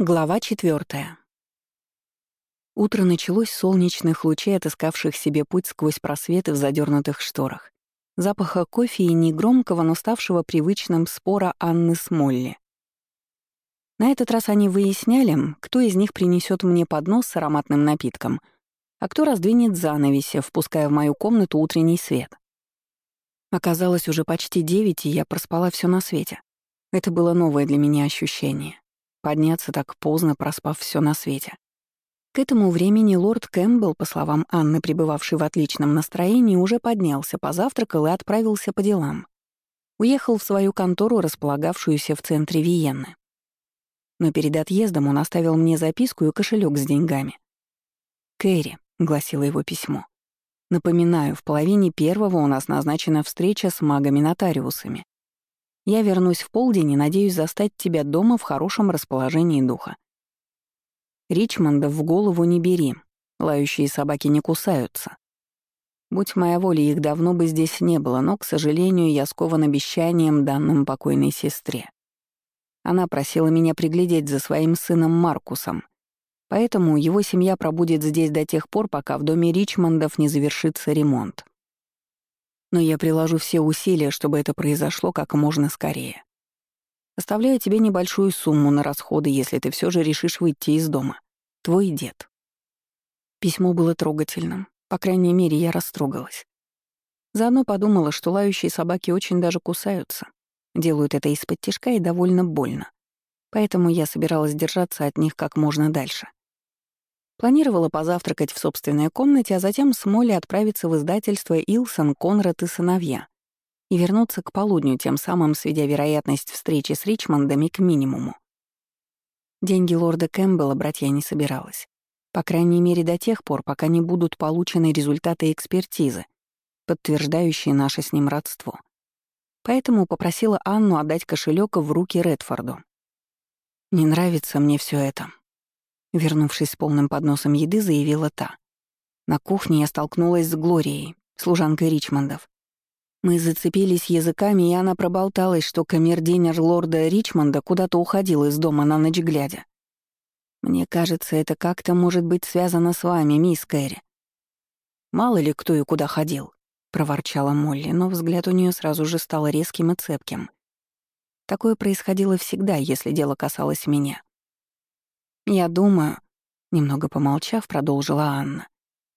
Глава четвертая. Утро началось с солнечных лучей, отыскавших себе путь сквозь просветы в задернутых шторах. Запаха кофе и негромкого, но ставшего привычным спора Анны с Молли. На этот раз они выясняли, кто из них принесет мне поднос с ароматным напитком, а кто раздвинет занавеси, впуская в мою комнату утренний свет. Оказалось уже почти девять, и я проспала все на свете. Это было новое для меня ощущение. Подняться так поздно, проспав все на свете. К этому времени лорд Кэмпбелл, по словам Анны, пребывавший в отличном настроении, уже поднялся, позавтракал и отправился по делам. Уехал в свою контору, располагавшуюся в центре Виенны. Но перед отъездом он оставил мне записку и кошелек с деньгами. «Кэрри», — гласило его письмо, — «напоминаю, в половине первого у нас назначена встреча с магами-нотариусами. Я вернусь в полдень и надеюсь застать тебя дома в хорошем расположении духа. Ричмонда в голову не бери, лающие собаки не кусаются. Будь моя воля, их давно бы здесь не было, но, к сожалению, я скован обещанием, данным покойной сестре. Она просила меня приглядеть за своим сыном Маркусом, поэтому его семья пробудет здесь до тех пор, пока в доме Ричмондов не завершится ремонт но я приложу все усилия, чтобы это произошло как можно скорее. Оставляю тебе небольшую сумму на расходы, если ты все же решишь выйти из дома. Твой дед. Письмо было трогательным. По крайней мере, я растрогалась. Заодно подумала, что лающие собаки очень даже кусаются. Делают это из-под тишка и довольно больно. Поэтому я собиралась держаться от них как можно дальше. Планировала позавтракать в собственной комнате, а затем с Молли отправиться в издательство «Илсон, Конрад и сыновья» и вернуться к полудню, тем самым сведя вероятность встречи с Ричмондами к минимуму. Деньги лорда Кэмпбелла брать я не собиралась. По крайней мере, до тех пор, пока не будут получены результаты экспертизы, подтверждающие наше с ним родство. Поэтому попросила Анну отдать кошелек в руки Редфорду. «Не нравится мне все это», Вернувшись с полным подносом еды, заявила та. На кухне я столкнулась с Глорией, служанкой Ричмондов. Мы зацепились языками, и она проболталась, что камердинер лорда Ричмонда куда-то уходил из дома на ночь глядя. Мне кажется, это как-то может быть связано с вами, мисс Кэрри. Мало ли кто и куда ходил, проворчала Молли, но взгляд у нее сразу же стал резким и цепким. Такое происходило всегда, если дело касалось меня. «Я думаю...» — немного помолчав, продолжила Анна.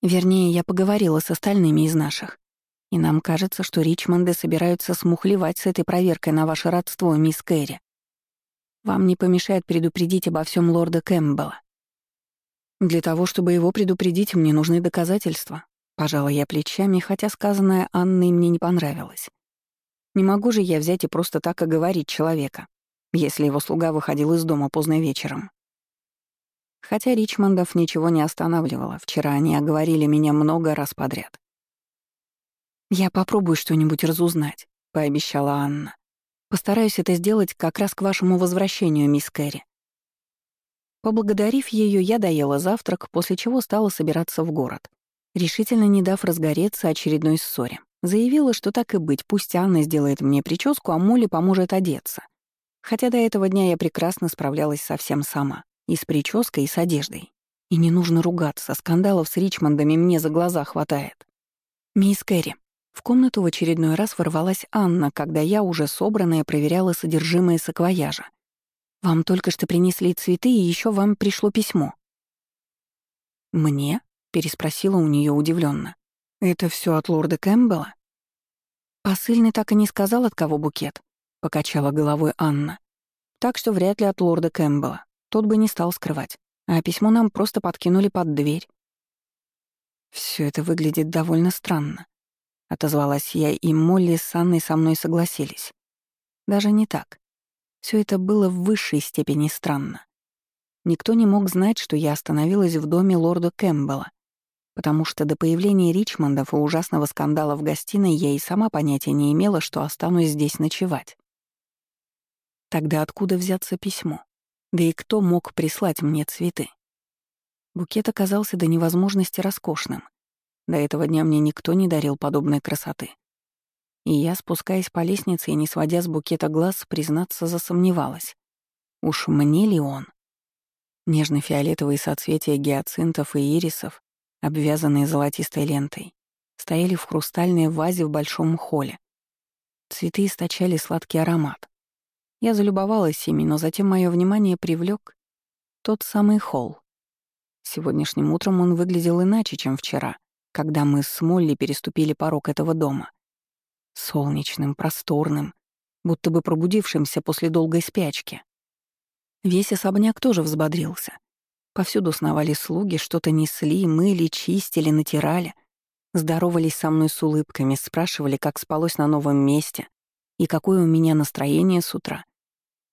«Вернее, я поговорила с остальными из наших. И нам кажется, что Ричмонды собираются смухлевать с этой проверкой на ваше родство, мисс Кэрри. Вам не помешает предупредить обо всем лорда Кэмпбелла. Для того, чтобы его предупредить, мне нужны доказательства. Пожала я плечами, хотя сказанное Анной мне не понравилось. Не могу же я взять и просто так оговорить человека, если его слуга выходил из дома поздно вечером. Хотя Ричмондов ничего не останавливало, вчера они оговорили меня много раз подряд. «Я попробую что-нибудь разузнать», — пообещала Анна. «Постараюсь это сделать как раз к вашему возвращению, мисс Кэрри». Поблагодарив ее, я доела завтрак, после чего стала собираться в город, решительно не дав разгореться очередной ссоре. Заявила, что так и быть, пусть Анна сделает мне прическу, а Молли поможет одеться. Хотя до этого дня я прекрасно справлялась совсем сама. И с прической, и с одеждой. И не нужно ругаться, скандалов с Ричмондами мне за глаза хватает. «Мисс Кэрри». В комнату в очередной раз ворвалась Анна, когда я уже собранная проверяла содержимое саквояжа. «Вам только что принесли цветы, и еще вам пришло письмо». «Мне?» — переспросила у нее удивленно. «Это все от лорда Кэмпбелла?» «Посыльный так и не сказал, от кого букет», — покачала головой Анна. «Так что вряд ли от лорда Кэмпбелла. Тот бы не стал скрывать. А письмо нам просто подкинули под дверь. Все это выглядит довольно странно. Отозвалась я, и Молли с Анной со мной согласились. Даже не так. Все это было в высшей степени странно. Никто не мог знать, что я остановилась в доме лорда Кэмпбелла, потому что до появления Ричмондов и ужасного скандала в гостиной я и сама понятия не имела, что останусь здесь ночевать. Тогда откуда взяться письмо? Да и кто мог прислать мне цветы? Букет оказался до невозможности роскошным. До этого дня мне никто не дарил подобной красоты. И я, спускаясь по лестнице и не сводя с букета глаз, признаться, засомневалась. Уж мне ли он? Нежно-фиолетовые соцветия гиацинтов и ирисов, обвязанные золотистой лентой, стояли в хрустальной вазе в большом холле. Цветы источали сладкий аромат. Я залюбовалась ими, но затем мое внимание привлек тот самый холл. Сегодняшним утром он выглядел иначе, чем вчера, когда мы с Молли переступили порог этого дома. Солнечным, просторным, будто бы пробудившимся после долгой спячки. Весь особняк тоже взбодрился. Повсюду сновали слуги, что-то несли, мыли, чистили, натирали. Здоровались со мной с улыбками, спрашивали, как спалось на новом месте и какое у меня настроение с утра.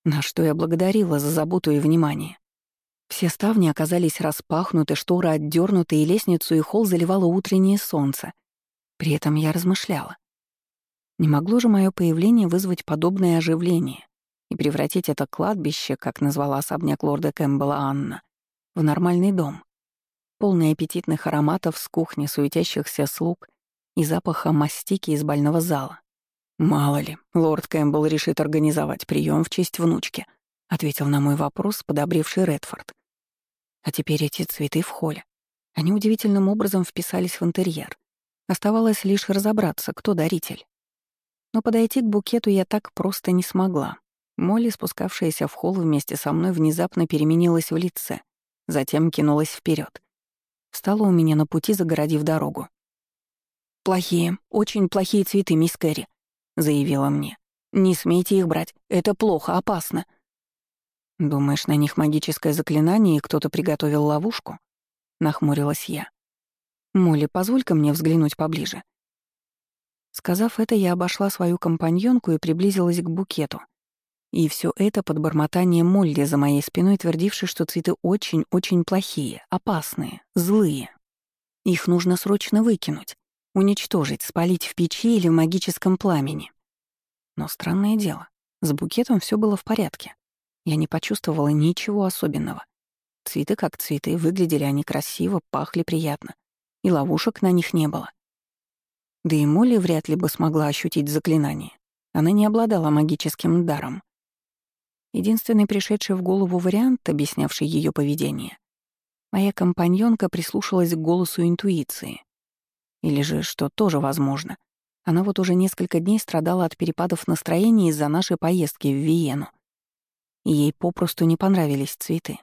На что я благодарила за заботу и внимание. Все ставни оказались распахнуты, шторы отдернуты, и лестницу и холл заливало утреннее солнце. При этом я размышляла. Не могло же мое появление вызвать подобное оживление и превратить это кладбище, как назвала особняк лорда Кэмпбелла Анна, в нормальный дом, полный аппетитных ароматов с кухни, суетящихся слуг и запаха мастики из больного зала. «Мало ли, лорд Кэмпбелл решит организовать прием в честь внучки», — ответил на мой вопрос подобревший Редфорд. А теперь эти цветы в холле. Они удивительным образом вписались в интерьер. Оставалось лишь разобраться, кто даритель. Но подойти к букету я так просто не смогла. Молли, спускавшаяся в холл вместе со мной, внезапно переменилась в лице, затем кинулась вперед. Встала у меня на пути, загородив дорогу. «Плохие, очень плохие цветы, мисс Кэрри», — заявила мне. «Не смейте их брать, это плохо, опасно». «Думаешь, на них магическое заклинание и кто-то приготовил ловушку?» — нахмурилась я. «Молли, позволь-ка мне взглянуть поближе». Сказав это, я обошла свою компаньонку и приблизилась к букету — и все это под бормотание Молли за моей спиной, твердившей, что цветы очень-очень плохие, опасные, злые. Их нужно срочно выкинуть, уничтожить, спалить в печи или в магическом пламени. Но странное дело, с букетом все было в порядке. Я не почувствовала ничего особенного. Цветы как цветы, выглядели они красиво, пахли приятно. И ловушек на них не было. Да и Молли вряд ли бы смогла ощутить заклинание. Она не обладала магическим даром. Единственный пришедший в голову вариант, объяснявший ее поведение. Моя компаньонка прислушалась к голосу интуиции. Или же, что тоже возможно, она вот уже несколько дней страдала от перепадов настроения из-за нашей поездки в Виену. Ей попросту не понравились цветы.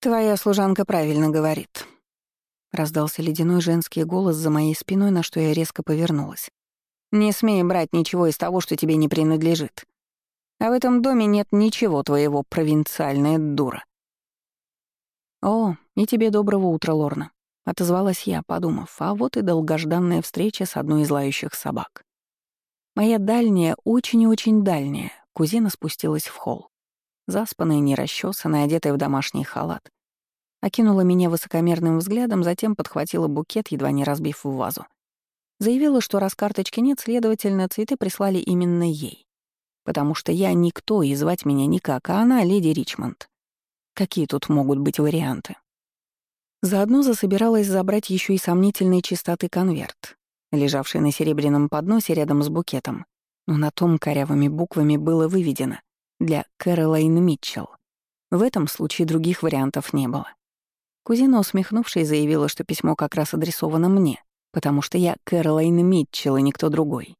«Твоя служанка правильно говорит», — раздался ледяной женский голос за моей спиной, на что я резко повернулась. «Не смей брать ничего из того, что тебе не принадлежит. А в этом доме нет ничего твоего, провинциальная дура». «О, и тебе доброго утра, Лорна», — отозвалась я, подумав, а вот и долгожданная встреча с одной из лающих собак. Моя дальняя, очень и очень дальняя, кузина спустилась в холл. Заспанная, нерасчесанная, одетая в домашний халат. Окинула меня высокомерным взглядом, затем подхватила букет, едва не разбив в вазу. Заявила, что раз карточки нет, следовательно, цветы прислали именно ей потому что я никто и звать меня никак, а она — леди Ричмонд. Какие тут могут быть варианты? Заодно засобиралась забрать еще и сомнительной чистоты конверт, лежавший на серебряном подносе рядом с букетом, но на том корявыми буквами было выведено «Для Кэролайн Митчелл». В этом случае других вариантов не было. Кузина, усмехнувшись, заявила, что письмо как раз адресовано мне, потому что я Кэролайн Митчелл и никто другой.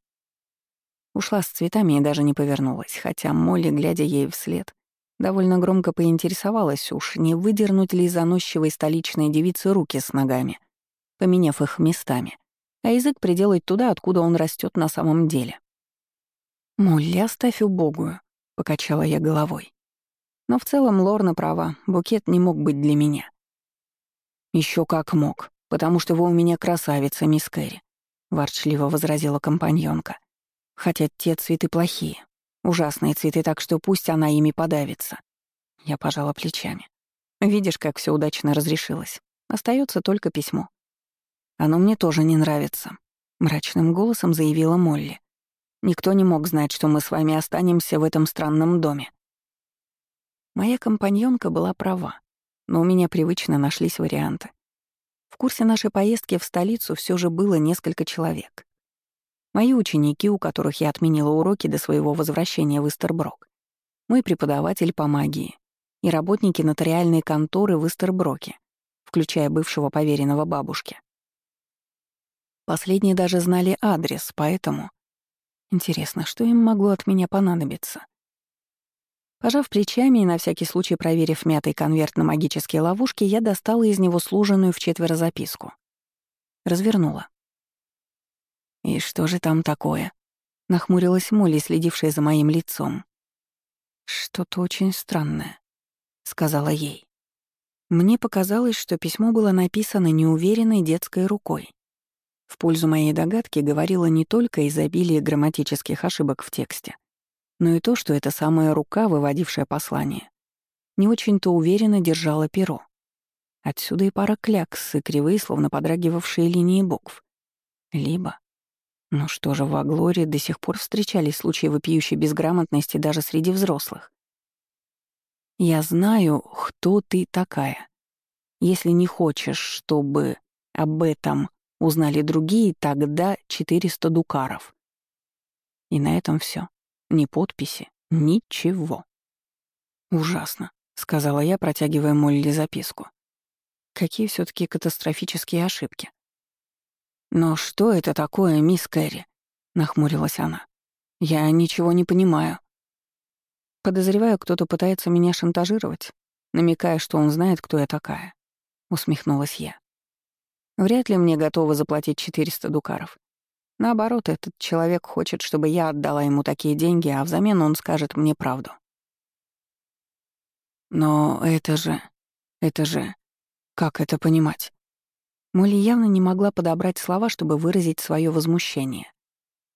Ушла с цветами и даже не повернулась, хотя Молли, глядя ей вслед, довольно громко поинтересовалась уж, не выдернуть ли заносчивой столичной девицы руки с ногами, поменяв их местами, а язык приделать туда, откуда он растет на самом деле. «Молли, оставь убогую», — покачала я головой. Но в целом Лорна права, букет не мог быть для меня. Еще как мог, потому что вы у меня красавица, мисс Кэрри», — ворчливо возразила компаньонка. Хотя те цветы плохие. Ужасные цветы, так что пусть она ими подавится. Я пожала плечами. Видишь, как все удачно разрешилось. Остается только письмо. Оно мне тоже не нравится, мрачным голосом заявила Молли. Никто не мог знать, что мы с вами останемся в этом странном доме. Моя компаньонка была права, но у меня привычно нашлись варианты. В курсе нашей поездки в столицу все же было несколько человек. Мои ученики, у которых я отменила уроки до своего возвращения в Истерброк. Мой преподаватель по магии. и работники нотариальной конторы в Истерброке, включая бывшего поверенного бабушки. Последние даже знали адрес, поэтому... Интересно, что им могло от меня понадобиться? Пожав плечами и на всякий случай проверив мятый конверт на магические ловушки, я достала из него сложенную в четверо записку. Развернула. «И что же там такое?» — нахмурилась Молли, следившая за моим лицом. «Что-то очень странное», — сказала ей. Мне показалось, что письмо было написано неуверенной детской рукой. В пользу моей догадки говорило не только изобилие грамматических ошибок в тексте, но и то, что эта самая рука, выводившая послание, не очень-то уверенно держала перо. Отсюда и пара клякс, и кривые, словно подрагивавшие линии букв. Либо... Ну что же, в Аглоре до сих пор встречались случаи вопиющей безграмотности даже среди взрослых. «Я знаю, кто ты такая. Если не хочешь, чтобы об этом Узнали другие, тогда 400 дукаров. И на этом все. Ни подписи, ничего. «Ужасно», — сказала я, протягивая Молли записку. «Какие все таки катастрофические ошибки». «Но что это такое, мисс Кэрри?» — нахмурилась она. «Я ничего не понимаю». «Подозреваю, кто-то пытается меня шантажировать, намекая, что он знает, кто я такая», — усмехнулась я. Вряд ли мне готовы заплатить 400 дукаров. Наоборот, этот человек хочет, чтобы я отдала ему такие деньги, а взамен он скажет мне правду. Но это же... это же... Как это понимать? Молли явно не могла подобрать слова, чтобы выразить свое возмущение.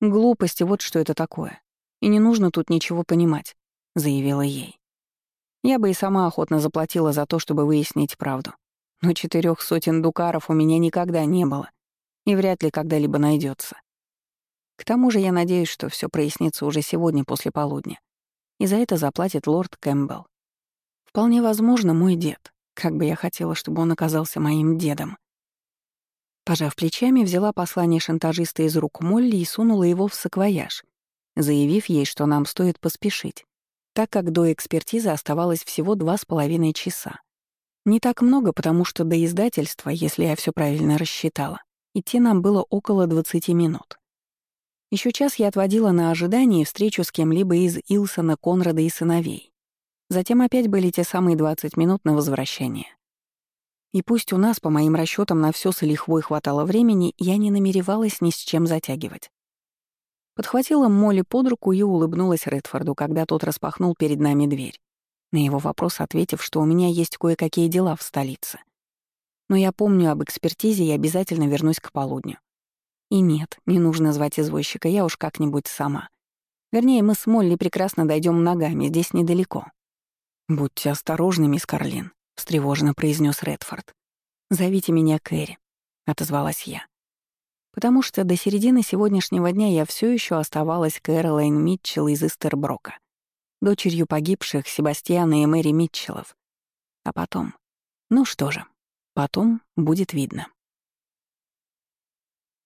«Глупости, вот что это такое. И не нужно тут ничего понимать», — заявила ей. Я бы и сама охотно заплатила за то, чтобы выяснить правду но четырех сотен дукаров у меня никогда не было и вряд ли когда-либо найдется. К тому же я надеюсь, что все прояснится уже сегодня после полудня, и за это заплатит лорд Кэмпбелл. Вполне возможно, мой дед, как бы я хотела, чтобы он оказался моим дедом. Пожав плечами, взяла послание шантажиста из рук Молли и сунула его в саквояж, заявив ей, что нам стоит поспешить, так как до экспертизы оставалось всего два с половиной часа. Не так много, потому что до издательства, если я все правильно рассчитала, идти нам было около 20 минут. Еще час я отводила на ожидание встречу с кем-либо из Илсона, Конрада и сыновей. Затем опять были те самые 20 минут на возвращение. И пусть у нас, по моим расчетам, на все с лихвой хватало времени, я не намеревалась ни с чем затягивать. Подхватила Молли под руку и улыбнулась Редфорду, когда тот распахнул перед нами дверь на его вопрос ответив, что у меня есть кое-какие дела в столице. Но я помню об экспертизе и обязательно вернусь к полудню. И нет, не нужно звать извозчика, я уж как-нибудь сама. Вернее, мы с Молли прекрасно дойдем ногами, здесь недалеко. «Будьте осторожны, мисс Карлин», — встревоженно произнес Редфорд. «Зовите меня Кэрри», — отозвалась я. Потому что до середины сегодняшнего дня я все еще оставалась Кэролайн Митчелл из Истерброка дочерью погибших Себастьяна и Мэри Митчеллов. А потом... Ну что же, потом будет видно.